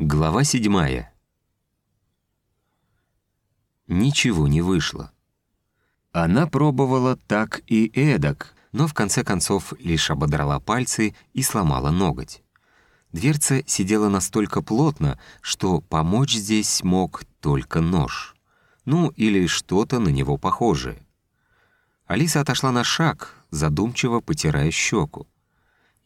Глава седьмая. Ничего не вышло. Она пробовала так и эдак, но в конце концов лишь ободрала пальцы и сломала ноготь. Дверца сидела настолько плотно, что помочь здесь мог только нож. Ну, или что-то на него похожее. Алиса отошла на шаг, задумчиво потирая щеку.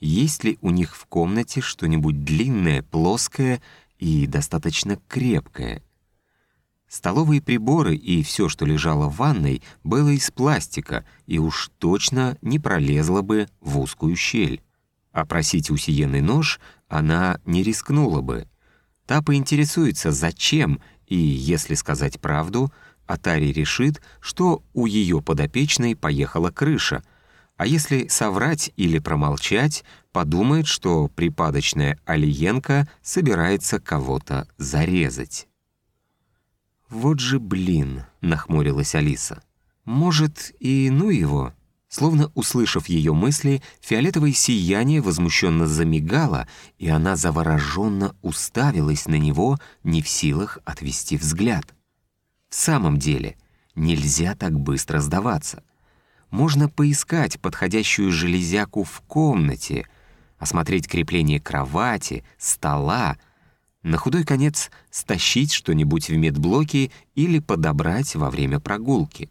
Есть ли у них в комнате что-нибудь длинное, плоское и достаточно крепкое. Столовые приборы и все, что лежало в ванной, было из пластика и уж точно не пролезло бы в узкую щель. А просить у нож она не рискнула бы. Та поинтересуется, зачем, и, если сказать правду, Атари решит, что у ее подопечной поехала крыша — а если соврать или промолчать, подумает, что припадочная Алиенко собирается кого-то зарезать. «Вот же блин!» — нахмурилась Алиса. «Может, и ну его?» Словно услышав ее мысли, фиолетовое сияние возмущенно замигало, и она завороженно уставилась на него, не в силах отвести взгляд. В самом деле, нельзя так быстро сдаваться можно поискать подходящую железяку в комнате, осмотреть крепление кровати, стола, на худой конец стащить что-нибудь в медблоке или подобрать во время прогулки.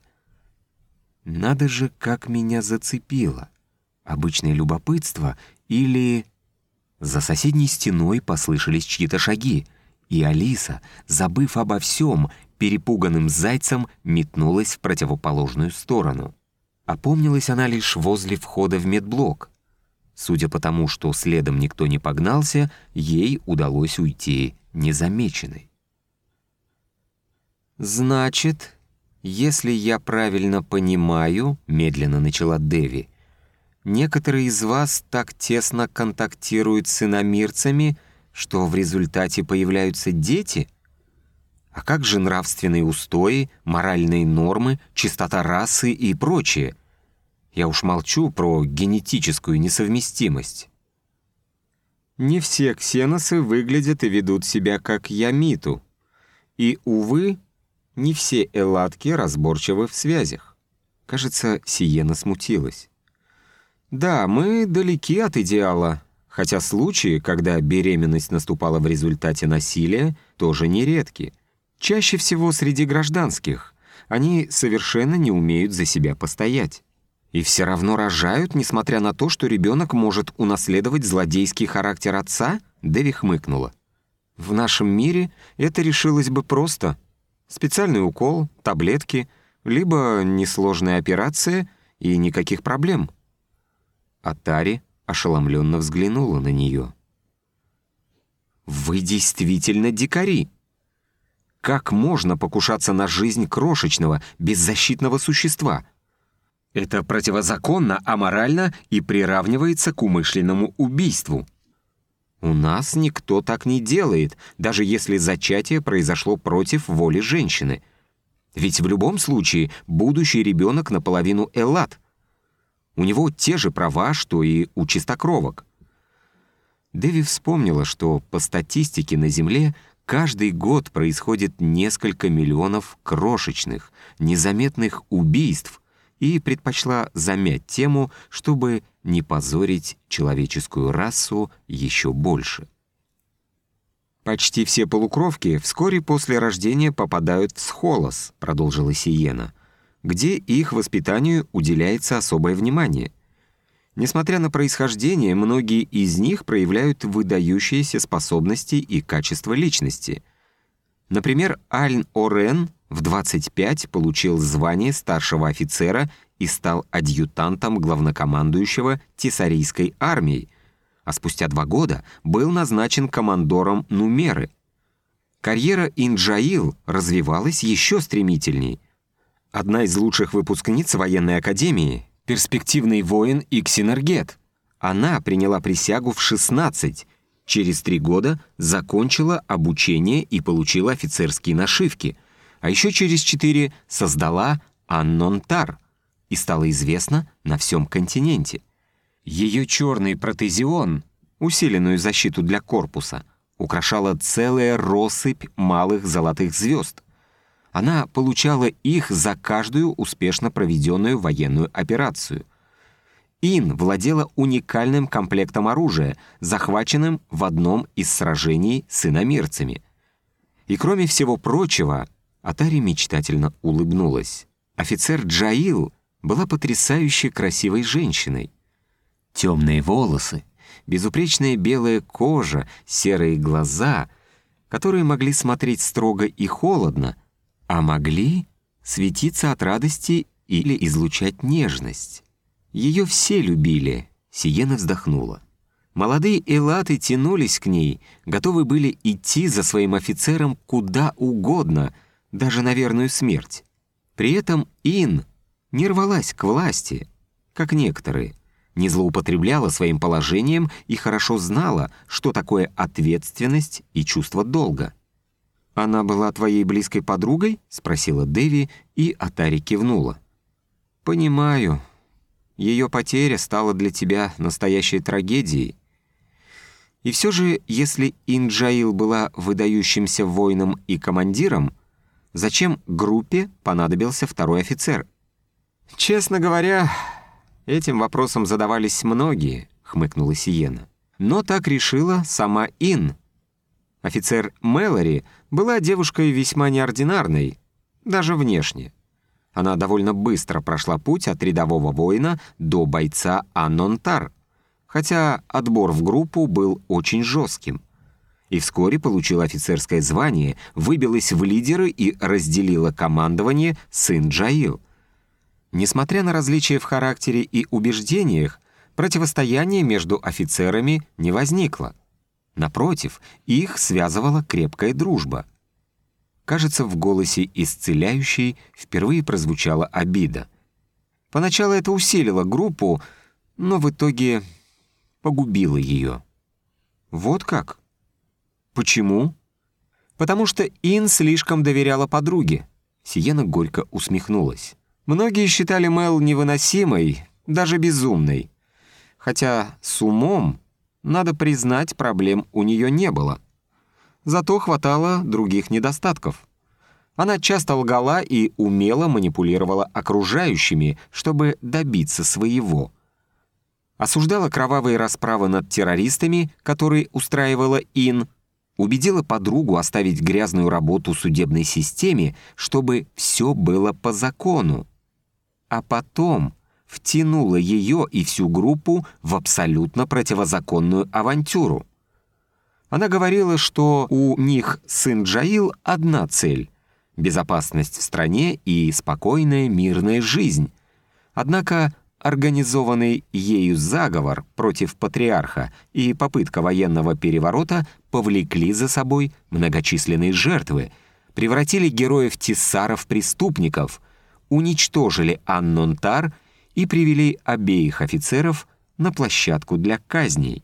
Надо же, как меня зацепило. Обычное любопытство или... За соседней стеной послышались чьи-то шаги, и Алиса, забыв обо всем, перепуганным зайцем метнулась в противоположную сторону. Опомнилась она лишь возле входа в медблок. Судя по тому, что следом никто не погнался, ей удалось уйти незамеченной. «Значит, если я правильно понимаю», — медленно начала Деви, «некоторые из вас так тесно контактируют с иномирцами, что в результате появляются дети?» А как же нравственные устои, моральные нормы, чистота расы и прочее? Я уж молчу про генетическую несовместимость. Не все ксеносы выглядят и ведут себя как ямиту. И, увы, не все элатки разборчивы в связях. Кажется, Сиена смутилась. Да, мы далеки от идеала, хотя случаи, когда беременность наступала в результате насилия, тоже нередки. Чаще всего среди гражданских. Они совершенно не умеют за себя постоять. И все равно рожают, несмотря на то, что ребенок может унаследовать злодейский характер отца? Дэви хмыкнула. В нашем мире это решилось бы просто. Специальный укол, таблетки, либо несложная операция и никаких проблем. Атари ошеломленно взглянула на нее. «Вы действительно дикари!» Как можно покушаться на жизнь крошечного, беззащитного существа? Это противозаконно, аморально и приравнивается к умышленному убийству. У нас никто так не делает, даже если зачатие произошло против воли женщины. Ведь в любом случае будущий ребенок наполовину эллад. У него те же права, что и у чистокровок. Дэви вспомнила, что по статистике на Земле каждый год происходит несколько миллионов крошечных, незаметных убийств, и предпочла замять тему, чтобы не позорить человеческую расу еще больше. «Почти все полукровки вскоре после рождения попадают в схолос», — продолжила Сиена, «где их воспитанию уделяется особое внимание. Несмотря на происхождение, многие из них проявляют выдающиеся способности и качество личности. Например, Альн Орен в 25 получил звание старшего офицера и стал адъютантом главнокомандующего Тесарийской армией, а спустя два года был назначен командором Нумеры. Карьера Инджаил развивалась еще стремительней. Одна из лучших выпускниц военной академии, перспективный воин и ксенергет. Она приняла присягу в 16, через три года закончила обучение и получила офицерские нашивки — а еще через четыре создала Аннонтар и стала известна на всем континенте. Ее черный протезион, усиленную защиту для корпуса, украшала целая россыпь малых золотых звезд. Она получала их за каждую успешно проведенную военную операцию. Ин владела уникальным комплектом оружия, захваченным в одном из сражений с иномирцами. И кроме всего прочего, Атари мечтательно улыбнулась. Офицер Джаил была потрясающе красивой женщиной. Темные волосы, безупречная белая кожа, серые глаза, которые могли смотреть строго и холодно, а могли светиться от радости или излучать нежность. Ее все любили, Сиена вздохнула. Молодые элаты тянулись к ней, готовы были идти за своим офицером куда угодно, даже на верную смерть. При этом Ин не рвалась к власти, как некоторые, не злоупотребляла своим положением и хорошо знала, что такое ответственность и чувство долга. «Она была твоей близкой подругой?» — спросила Дэви, и Атари кивнула. «Понимаю. Ее потеря стала для тебя настоящей трагедией. И все же, если Инджаил была выдающимся воином и командиром, зачем группе понадобился второй офицер?» «Честно говоря, этим вопросом задавались многие», — хмыкнула Сиена. «Но так решила сама Ин. Офицер Мэлори была девушкой весьма неординарной, даже внешне. Она довольно быстро прошла путь от рядового воина до бойца Аннонтар, хотя отбор в группу был очень жестким. И вскоре получила офицерское звание, выбилась в лидеры и разделила командование с Инджаил — Несмотря на различия в характере и убеждениях, противостояние между офицерами не возникло. Напротив, их связывала крепкая дружба. Кажется, в голосе исцеляющей впервые прозвучала обида. Поначалу это усилило группу, но в итоге погубило ее. Вот как? Почему? Потому что Ин слишком доверяла подруге. Сиена горько усмехнулась. Многие считали Мел невыносимой, даже безумной. Хотя с умом, надо признать, проблем у нее не было. Зато хватало других недостатков. Она часто лгала и умело манипулировала окружающими, чтобы добиться своего. Осуждала кровавые расправы над террористами, которые устраивала Ин, убедила подругу оставить грязную работу судебной системе, чтобы все было по закону а потом втянула ее и всю группу в абсолютно противозаконную авантюру. Она говорила, что у них сын Джаил одна цель — безопасность в стране и спокойная мирная жизнь. Однако организованный ею заговор против патриарха и попытка военного переворота повлекли за собой многочисленные жертвы, превратили героев Тиссаров в преступников — уничтожили Аннонтар и привели обеих офицеров на площадку для казней.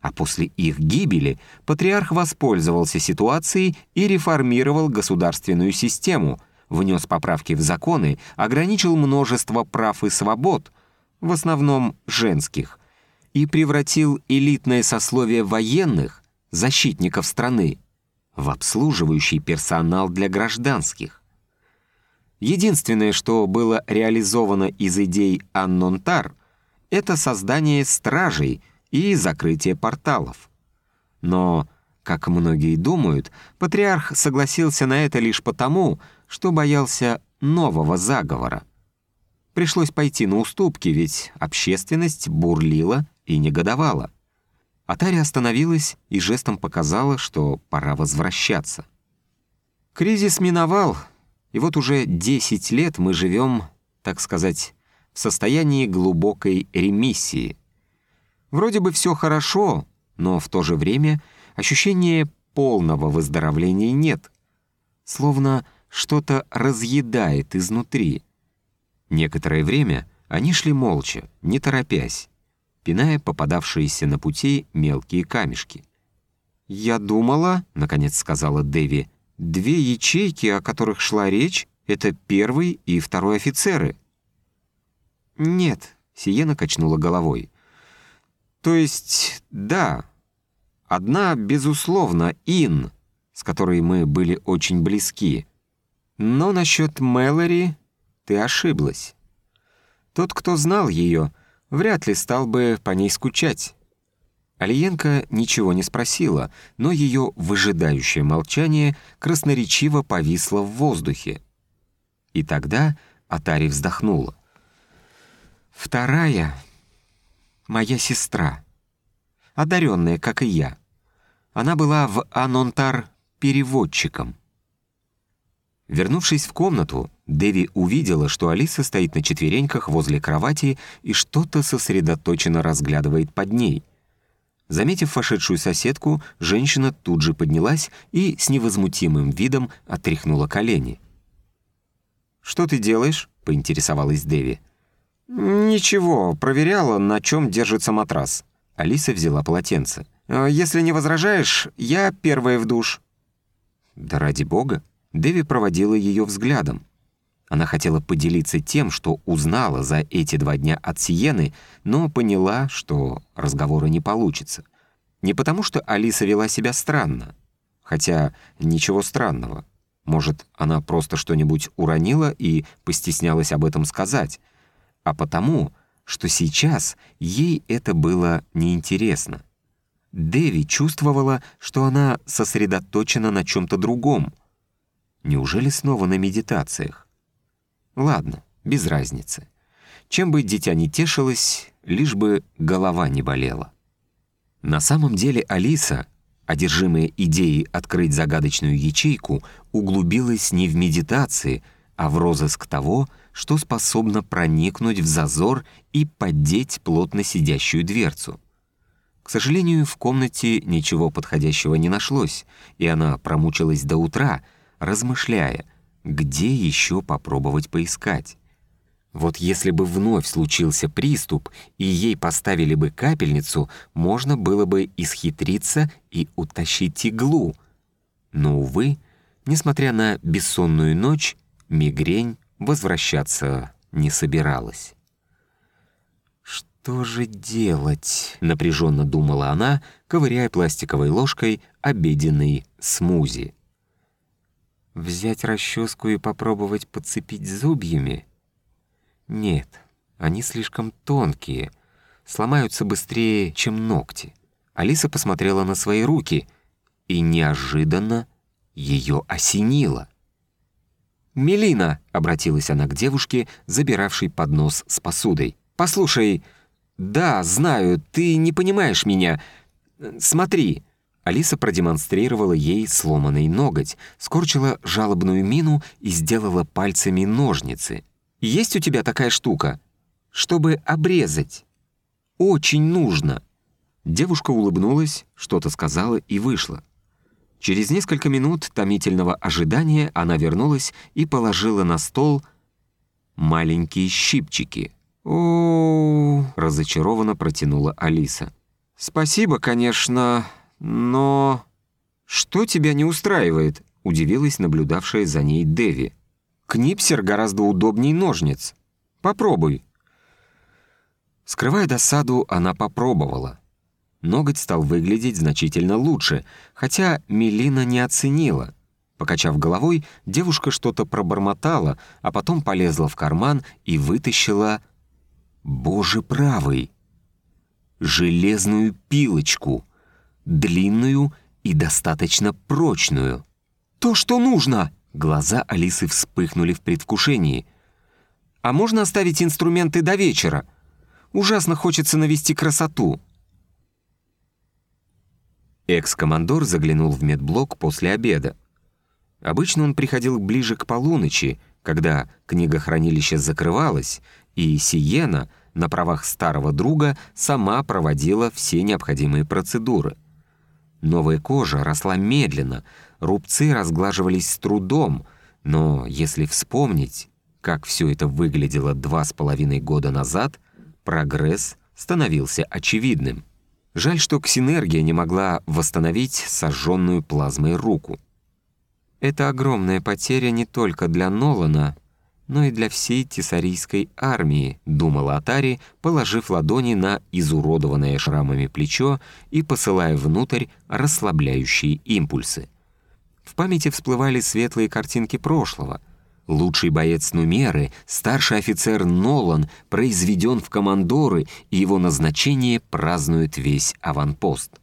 А после их гибели патриарх воспользовался ситуацией и реформировал государственную систему, внес поправки в законы, ограничил множество прав и свобод, в основном женских, и превратил элитное сословие военных, защитников страны, в обслуживающий персонал для гражданских. Единственное, что было реализовано из идей Аннонтар, это создание стражей и закрытие порталов. Но, как многие думают, патриарх согласился на это лишь потому, что боялся нового заговора. Пришлось пойти на уступки, ведь общественность бурлила и негодовала. Атари остановилась и жестом показала, что пора возвращаться. Кризис миновал, и вот уже 10 лет мы живем, так сказать, в состоянии глубокой ремиссии. Вроде бы все хорошо, но в то же время ощущения полного выздоровления нет. Словно что-то разъедает изнутри. Некоторое время они шли молча, не торопясь, пиная попадавшиеся на пути мелкие камешки. «Я думала», — наконец сказала Дэви, — Две ячейки, о которых шла речь, это первый и второй офицеры. «Нет», — Сиена качнула головой. «То есть, да, Одна, безусловно, Ин, с которой мы были очень близки. Но насчет Мэлори ты ошиблась. Тот, кто знал ее, вряд ли стал бы по ней скучать. Алиенко ничего не спросила, но ее выжидающее молчание красноречиво повисло в воздухе. И тогда Атари вздохнула. «Вторая — моя сестра, одаренная, как и я. Она была в Анонтар переводчиком. Вернувшись в комнату, Дэви увидела, что Алиса стоит на четвереньках возле кровати и что-то сосредоточенно разглядывает под ней. Заметив вошедшую соседку, женщина тут же поднялась и с невозмутимым видом отряхнула колени. «Что ты делаешь?» — поинтересовалась Дэви. «Ничего, проверяла, на чем держится матрас». Алиса взяла полотенце. «Э, «Если не возражаешь, я первая в душ». «Да ради бога!» Дэви проводила ее взглядом. Она хотела поделиться тем, что узнала за эти два дня от Сиены, но поняла, что разговора не получится. Не потому, что Алиса вела себя странно. Хотя ничего странного. Может, она просто что-нибудь уронила и постеснялась об этом сказать. А потому, что сейчас ей это было неинтересно. Дэви чувствовала, что она сосредоточена на чем-то другом. Неужели снова на медитациях? Ладно, без разницы. Чем бы дитя не тешилось, лишь бы голова не болела. На самом деле Алиса, одержимая идеей открыть загадочную ячейку, углубилась не в медитации, а в розыск того, что способно проникнуть в зазор и поддеть плотно сидящую дверцу. К сожалению, в комнате ничего подходящего не нашлось, и она промучилась до утра, размышляя, где еще попробовать поискать. Вот если бы вновь случился приступ, и ей поставили бы капельницу, можно было бы исхитриться и утащить иглу. Но, увы, несмотря на бессонную ночь, мигрень возвращаться не собиралась. «Что же делать?» — напряженно думала она, ковыряя пластиковой ложкой обеденный смузи. «Взять расческу и попробовать подцепить зубьями?» Нет, они слишком тонкие, сломаются быстрее, чем ногти. Алиса посмотрела на свои руки, и неожиданно ее осенило. «Мелина!» — обратилась она к девушке, забиравшей поднос с посудой. «Послушай, да, знаю, ты не понимаешь меня. Смотри!» Алиса продемонстрировала ей сломанный ноготь, скорчила жалобную мину и сделала пальцами ножницы — есть у тебя такая штука? Чтобы обрезать. Очень нужно». Девушка улыбнулась, что-то сказала и вышла. Через несколько минут томительного ожидания она вернулась и положила на стол маленькие щипчики. о разочарованно протянула Алиса. «Спасибо, конечно, но...» «Что тебя не устраивает?» — удивилась наблюдавшая за ней Деви. Книпсер гораздо удобней ножниц. Попробуй». Скрывая досаду, она попробовала. Ноготь стал выглядеть значительно лучше, хотя Мелина не оценила. Покачав головой, девушка что-то пробормотала, а потом полезла в карман и вытащила... Боже правый! Железную пилочку. Длинную и достаточно прочную. «То, что нужно!» Глаза Алисы вспыхнули в предвкушении. «А можно оставить инструменты до вечера? Ужасно хочется навести красоту». Экс-командор заглянул в медблок после обеда. Обычно он приходил ближе к полуночи, когда книгохранилище закрывалось, и Сиена на правах старого друга сама проводила все необходимые процедуры. Новая кожа росла медленно, Рубцы разглаживались с трудом, но если вспомнить, как все это выглядело два с половиной года назад, прогресс становился очевидным. Жаль, что ксинергия не могла восстановить сожженную плазмой руку. Это огромная потеря не только для Нолана, но и для всей тесарийской армии, думала Атари, положив ладони на изуродованное шрамами плечо и посылая внутрь расслабляющие импульсы. В памяти всплывали светлые картинки прошлого. Лучший боец Нумеры, старший офицер Нолан, произведен в командоры, и его назначение празднует весь аванпост.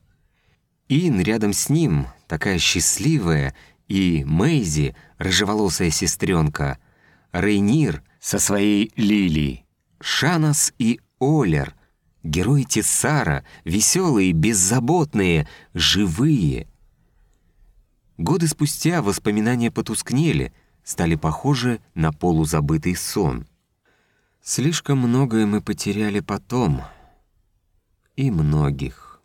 Ин рядом с ним, такая счастливая, и Мэйзи, рыжеволосая сестренка — Рейнир со своей Лилией, Шанас и Олер, герои Тессара, веселые, беззаботные, живые. Годы спустя воспоминания потускнели, стали похожи на полузабытый сон. Слишком многое мы потеряли потом. И многих.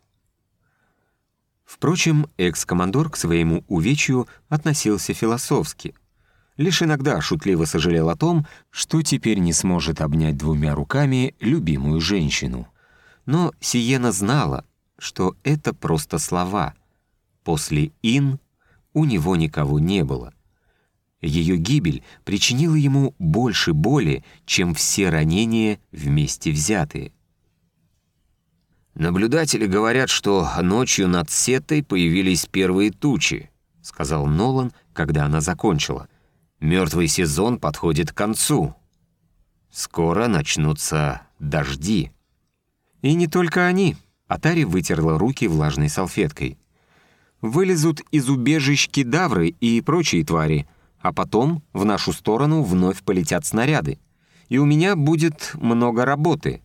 Впрочем, экс-командор к своему увечью относился философски — лишь иногда шутливо сожалел о том, что теперь не сможет обнять двумя руками любимую женщину. Но Сиена знала, что это просто слова. После «ин» у него никого не было. Ее гибель причинила ему больше боли, чем все ранения вместе взятые. «Наблюдатели говорят, что ночью над Сетой появились первые тучи», — сказал Нолан, когда она закончила. Мертвый сезон подходит к концу. Скоро начнутся дожди. И не только они. Атари вытерла руки влажной салфеткой. Вылезут из убежищ кедавры и прочие твари, а потом в нашу сторону вновь полетят снаряды. И у меня будет много работы.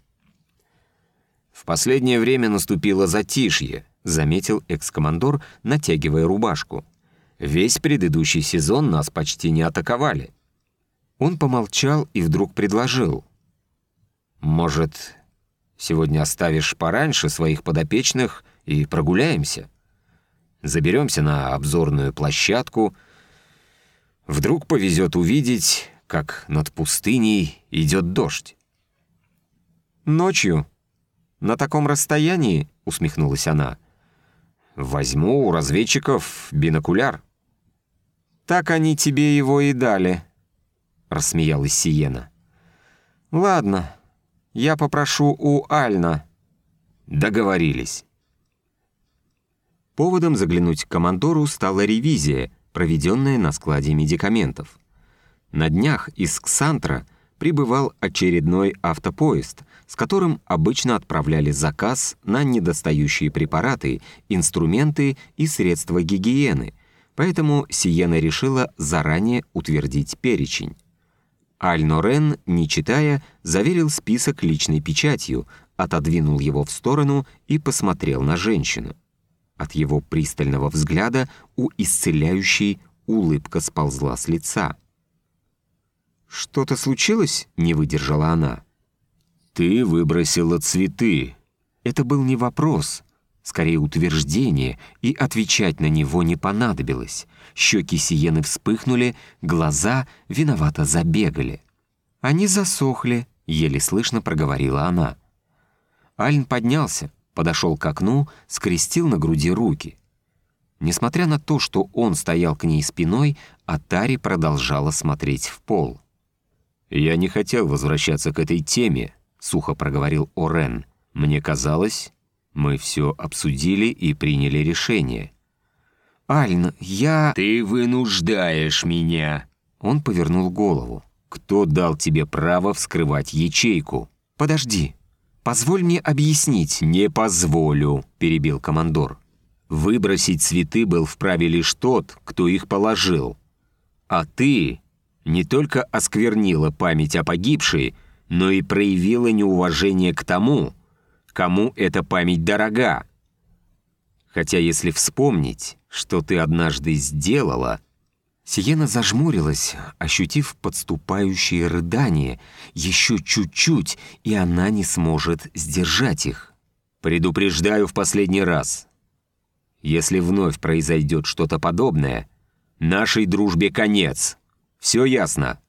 В последнее время наступило затишье, заметил экс-командор, натягивая рубашку. Весь предыдущий сезон нас почти не атаковали. Он помолчал и вдруг предложил. «Может, сегодня оставишь пораньше своих подопечных и прогуляемся? Заберемся на обзорную площадку. Вдруг повезет увидеть, как над пустыней идет дождь». «Ночью? На таком расстоянии?» — усмехнулась она. «Возьму у разведчиков бинокуляр». «Так они тебе его и дали», — рассмеялась Сиена. «Ладно, я попрошу у Альна». «Договорились». Поводом заглянуть к командору стала ревизия, проведенная на складе медикаментов. На днях из Ксантра прибывал очередной автопоезд, с которым обычно отправляли заказ на недостающие препараты, инструменты и средства гигиены, Поэтому Сиена решила заранее утвердить перечень. Аль-Норен, не читая, заверил список личной печатью, отодвинул его в сторону и посмотрел на женщину. От его пристального взгляда у исцеляющей улыбка сползла с лица. «Что-то случилось?» — не выдержала она. «Ты выбросила цветы». Это был не вопрос, скорее утверждение, и отвечать на него не понадобилось. Щеки Сиены вспыхнули, глаза виновато забегали. «Они засохли», — еле слышно проговорила она. Альн поднялся, подошел к окну, скрестил на груди руки. Несмотря на то, что он стоял к ней спиной, Атари продолжала смотреть в пол. «Я не хотел возвращаться к этой теме», — сухо проговорил Орен. «Мне казалось, мы все обсудили и приняли решение. «Альн, я...» «Ты вынуждаешь меня!» Он повернул голову. «Кто дал тебе право вскрывать ячейку?» «Подожди. Позволь мне объяснить». «Не позволю», — перебил командор. «Выбросить цветы был вправе лишь тот, кто их положил. А ты не только осквернила память о погибшей, но и проявила неуважение к тому, кому эта память дорога. Хотя если вспомнить, что ты однажды сделала... Сиена зажмурилась, ощутив подступающие рыдания. Еще чуть-чуть, и она не сможет сдержать их. «Предупреждаю в последний раз. Если вновь произойдет что-то подобное, нашей дружбе конец. Все ясно?»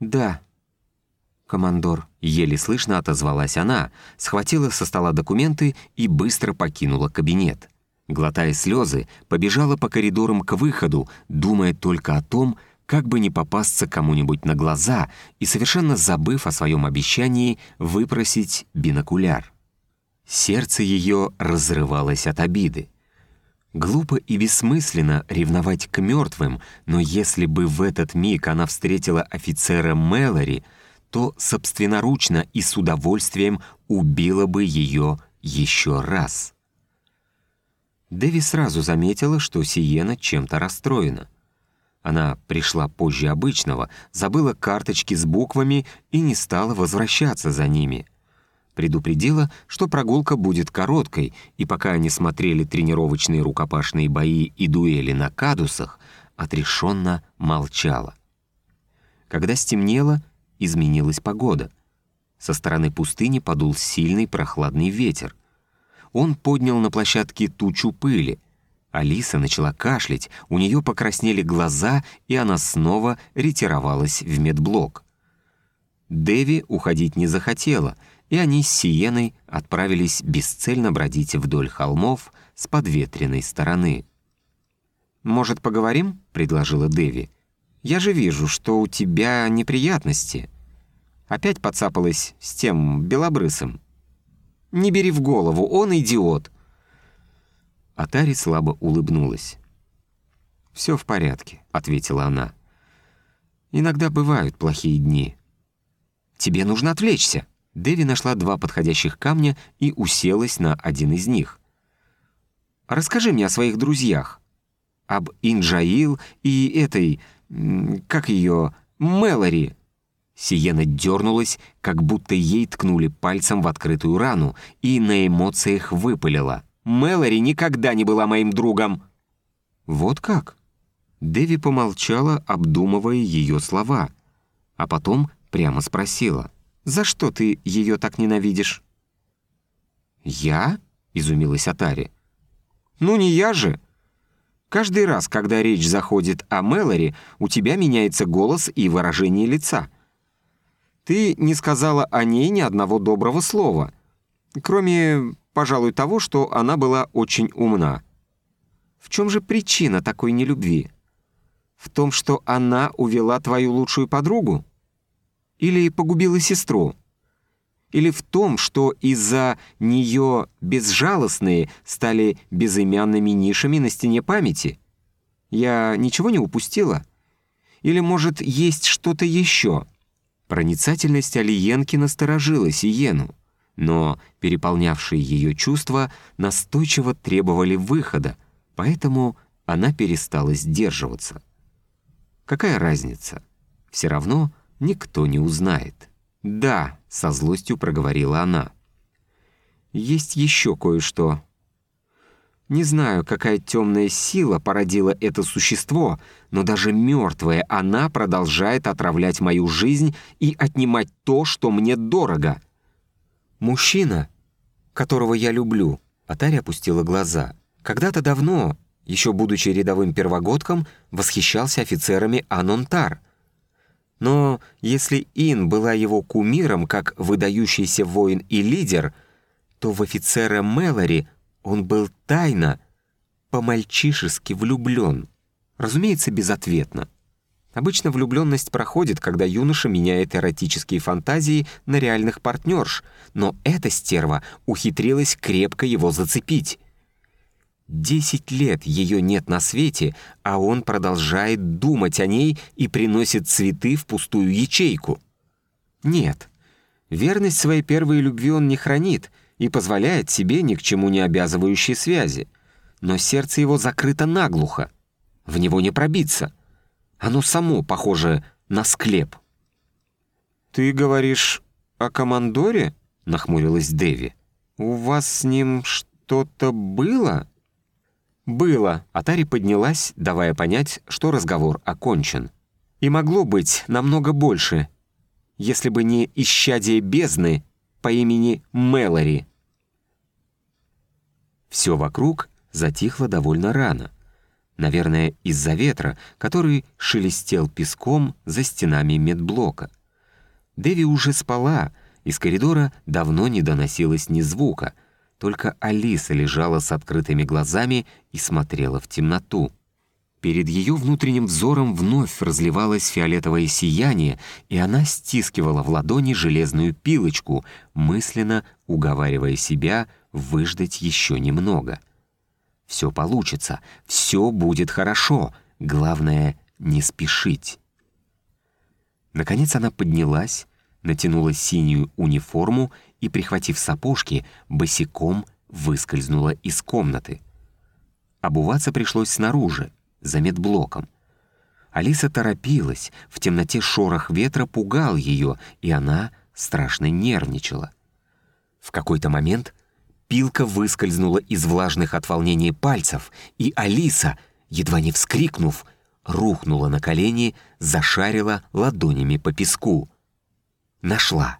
«Да», командор», — еле слышно отозвалась она, схватила со стола документы и быстро покинула кабинет. Глотая слезы, побежала по коридорам к выходу, думая только о том, как бы не попасться кому-нибудь на глаза и совершенно забыв о своем обещании выпросить бинокуляр. Сердце ее разрывалось от обиды. Глупо и бессмысленно ревновать к мертвым, но если бы в этот миг она встретила офицера Мэлори, то собственноручно и с удовольствием убила бы ее еще раз. Дэви сразу заметила, что Сиена чем-то расстроена. Она пришла позже обычного, забыла карточки с буквами и не стала возвращаться за ними. Предупредила, что прогулка будет короткой, и пока они смотрели тренировочные рукопашные бои и дуэли на кадусах, отрешенно молчала. Когда стемнело, изменилась погода. Со стороны пустыни подул сильный прохладный ветер. Он поднял на площадке тучу пыли. Алиса начала кашлять, у нее покраснели глаза, и она снова ретировалась в медблок. Дэви уходить не захотела, и они с Сиеной отправились бесцельно бродить вдоль холмов с подветренной стороны. «Может, поговорим?» — предложила Дэви. «Я же вижу, что у тебя неприятности». Опять подцапалась с тем белобрысым. «Не бери в голову, он идиот!» Атари слабо улыбнулась. «Все в порядке», — ответила она. «Иногда бывают плохие дни». «Тебе нужно отвлечься». Дэви нашла два подходящих камня и уселась на один из них. «Расскажи мне о своих друзьях. Об Инджаил и этой... как ее... Мэлори». Сиена дернулась, как будто ей ткнули пальцем в открытую рану, и на эмоциях выпалила. «Мэлори никогда не была моим другом!» «Вот как?» Дэви помолчала, обдумывая ее слова, а потом прямо спросила. «За что ты ее так ненавидишь?» «Я?» — изумилась Атари. «Ну не я же!» Каждый раз, когда речь заходит о Мэлори, у тебя меняется голос и выражение лица — ты не сказала о ней ни одного доброго слова, кроме, пожалуй, того, что она была очень умна. В чем же причина такой нелюбви? В том, что она увела твою лучшую подругу? Или погубила сестру? Или в том, что из-за нее безжалостные стали безымянными нишами на стене памяти? Я ничего не упустила? Или, может, есть что-то еще?» Проницательность Алиенки насторожила Сиену, но переполнявшие ее чувства настойчиво требовали выхода, поэтому она перестала сдерживаться. Какая разница? Все равно никто не узнает. «Да», — со злостью проговорила она. «Есть еще кое-что. Не знаю, какая темная сила породила это существо, но даже мертвая она продолжает отравлять мою жизнь и отнимать то, что мне дорого. Мужчина, которого я люблю, Атари опустила глаза. Когда-то давно, еще будучи рядовым первогодком, восхищался офицерами Анонтар. Но если Ин была его кумиром, как выдающийся воин и лидер, то в офицера Мэлори он был тайно, по-мальчишески влюблен. Разумеется, безответно. Обычно влюбленность проходит, когда юноша меняет эротические фантазии на реальных партнерш, но эта стерва ухитрилась крепко его зацепить. Десять лет ее нет на свете, а он продолжает думать о ней и приносит цветы в пустую ячейку. Нет, верность своей первой любви он не хранит — и позволяет себе ни к чему не обязывающие связи. Но сердце его закрыто наглухо. В него не пробиться. Оно само похоже на склеп. «Ты говоришь о командоре?» — нахмурилась Дэви. «У вас с ним что-то было?» «Было», — Атари поднялась, давая понять, что разговор окончен. «И могло быть намного больше, если бы не исчадие бездны по имени Мэлори». Все вокруг затихло довольно рано. Наверное, из-за ветра, который шелестел песком за стенами медблока. Дэви уже спала, из коридора давно не доносилось ни звука, только Алиса лежала с открытыми глазами и смотрела в темноту. Перед ее внутренним взором вновь разливалось фиолетовое сияние, и она стискивала в ладони железную пилочку, мысленно уговаривая себя выждать еще немного. «Все получится, все будет хорошо, главное — не спешить». Наконец она поднялась, натянула синюю униформу и, прихватив сапожки, босиком выскользнула из комнаты. Обуваться пришлось снаружи, за медблоком. Алиса торопилась, в темноте шорох ветра пугал ее, и она страшно нервничала. В какой-то момент пилка выскользнула из влажных от волнения пальцев, и Алиса, едва не вскрикнув, рухнула на колени, зашарила ладонями по песку. Нашла.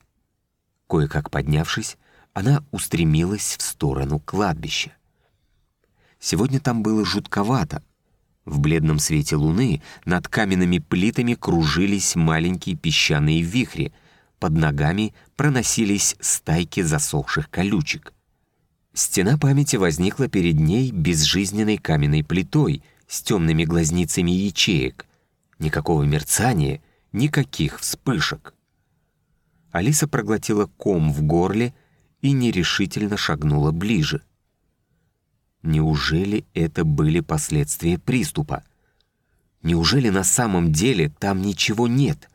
Кое-как поднявшись, она устремилась в сторону кладбища. Сегодня там было жутковато, в бледном свете луны над каменными плитами кружились маленькие песчаные вихри, под ногами проносились стайки засохших колючек. Стена памяти возникла перед ней безжизненной каменной плитой с темными глазницами ячеек. Никакого мерцания, никаких вспышек. Алиса проглотила ком в горле и нерешительно шагнула ближе — Неужели это были последствия приступа? Неужели на самом деле там ничего нет?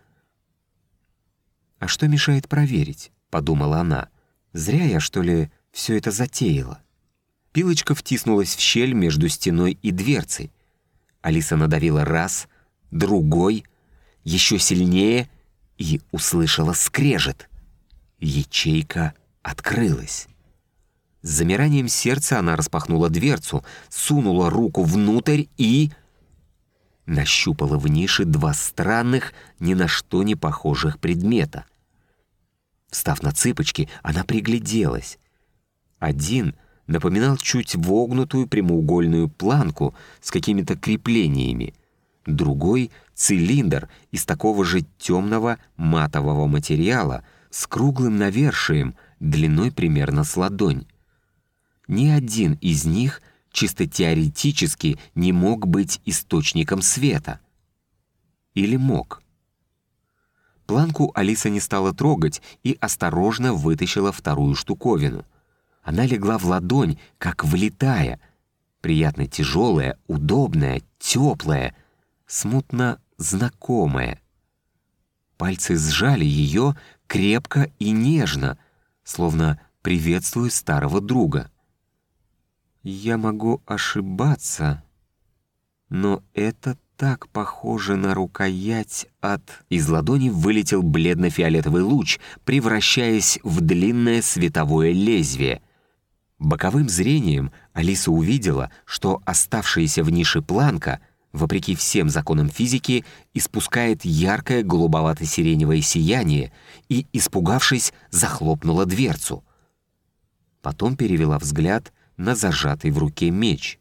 «А что мешает проверить?» — подумала она. «Зря я, что ли, все это затеяла?» Пилочка втиснулась в щель между стеной и дверцей. Алиса надавила раз, другой, еще сильнее и услышала скрежет. Ячейка открылась. С замиранием сердца она распахнула дверцу, сунула руку внутрь и... Нащупала в нише два странных, ни на что не похожих предмета. Встав на цыпочки, она пригляделась. Один напоминал чуть вогнутую прямоугольную планку с какими-то креплениями, другой — цилиндр из такого же темного матового материала с круглым навершием длиной примерно с ладонь ни один из них чисто теоретически не мог быть источником света. Или мог? Планку Алиса не стала трогать и осторожно вытащила вторую штуковину. Она легла в ладонь, как влетая, приятно тяжелая, удобная, теплая, смутно знакомая. Пальцы сжали ее крепко и нежно, словно приветствуя старого друга. Я могу ошибаться, но это так похоже на рукоять от... Из ладони вылетел бледно-фиолетовый луч, превращаясь в длинное световое лезвие. Боковым зрением Алиса увидела, что оставшаяся в нише планка, вопреки всем законам физики, испускает яркое голубовато-сиреневое сияние и, испугавшись, захлопнула дверцу. Потом перевела взгляд на зажатый в руке меч.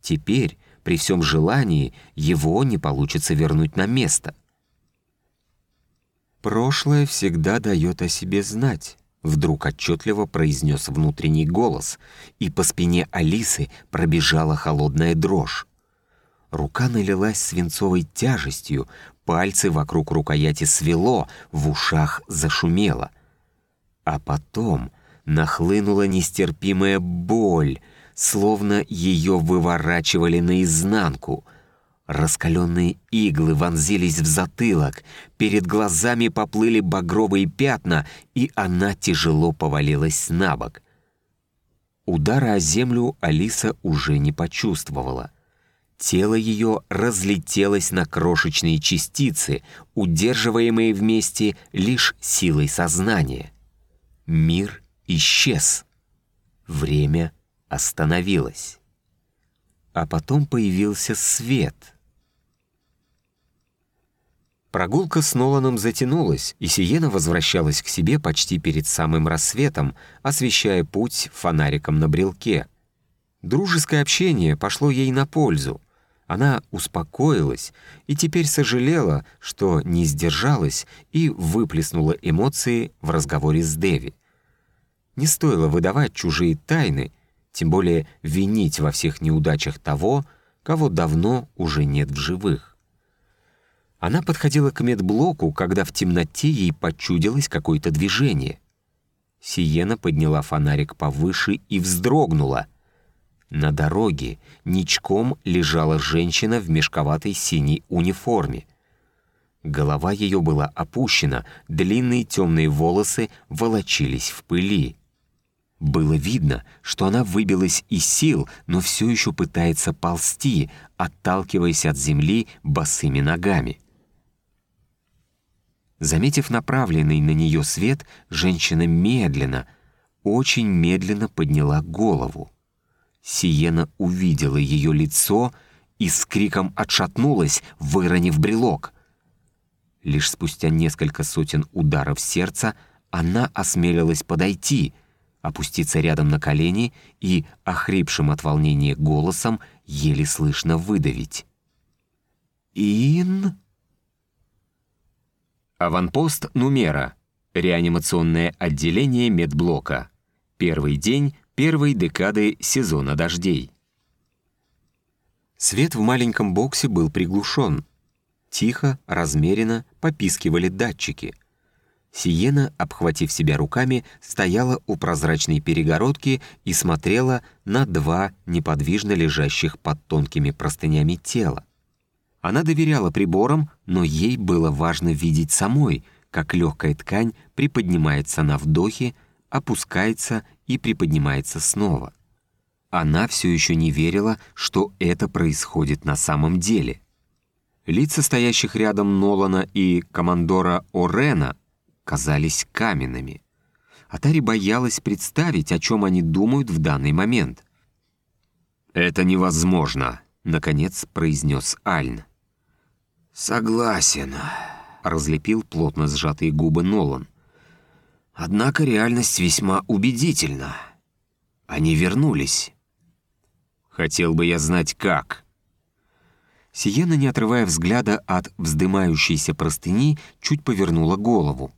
Теперь, при всем желании, его не получится вернуть на место. «Прошлое всегда дает о себе знать», — вдруг отчетливо произнес внутренний голос, и по спине Алисы пробежала холодная дрожь. Рука налилась свинцовой тяжестью, пальцы вокруг рукояти свело, в ушах зашумело. А потом нахлынула нестерпимая боль, словно ее выворачивали наизнанку. Раскаленные иглы вонзились в затылок, перед глазами поплыли багровые пятна, и она тяжело повалилась на бок. Удара о землю Алиса уже не почувствовала. Тело ее разлетелось на крошечные частицы, удерживаемые вместе лишь силой сознания. Мир исчез. Время остановилось. А потом появился свет. Прогулка с Ноланом затянулась, и Сиена возвращалась к себе почти перед самым рассветом, освещая путь фонариком на брелке. Дружеское общение пошло ей на пользу. Она успокоилась и теперь сожалела, что не сдержалась и выплеснула эмоции в разговоре с Дэви. Не стоило выдавать чужие тайны, тем более винить во всех неудачах того, кого давно уже нет в живых. Она подходила к медблоку, когда в темноте ей почудилось какое-то движение. Сиена подняла фонарик повыше и вздрогнула. На дороге ничком лежала женщина в мешковатой синей униформе. Голова ее была опущена, длинные темные волосы волочились в пыли. Было видно, что она выбилась из сил, но все еще пытается ползти, отталкиваясь от земли босыми ногами. Заметив направленный на нее свет, женщина медленно, очень медленно подняла голову. Сиена увидела ее лицо и с криком отшатнулась, выронив брелок. Лишь спустя несколько сотен ударов сердца она осмелилась подойти, опуститься рядом на колени и, охрипшим от волнения голосом, еле слышно выдавить. «Ин?» Аванпост Нумера. Реанимационное отделение медблока. Первый день первой декады сезона дождей. Свет в маленьком боксе был приглушен. Тихо, размеренно попискивали датчики. Сиена, обхватив себя руками, стояла у прозрачной перегородки и смотрела на два неподвижно лежащих под тонкими простынями тела. Она доверяла приборам, но ей было важно видеть самой, как легкая ткань приподнимается на вдохе, опускается и приподнимается снова. Она все еще не верила, что это происходит на самом деле. Лица стоящих рядом Нолана и командора Орена казались каменными. Атари боялась представить, о чем они думают в данный момент. «Это невозможно», — наконец произнес Альн. «Согласен», — разлепил плотно сжатые губы Нолан. Однако реальность весьма убедительна. Они вернулись. Хотел бы я знать, как. Сиена, не отрывая взгляда от вздымающейся простыни, чуть повернула голову.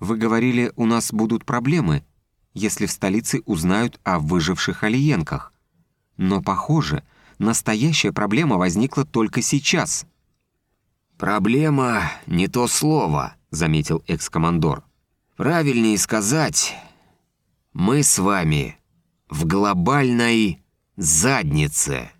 «Вы говорили, у нас будут проблемы, если в столице узнают о выживших алиенках. Но, похоже, настоящая проблема возникла только сейчас». «Проблема — не то слово», — заметил экс-командор. Правильнее сказать, мы с вами в глобальной заднице.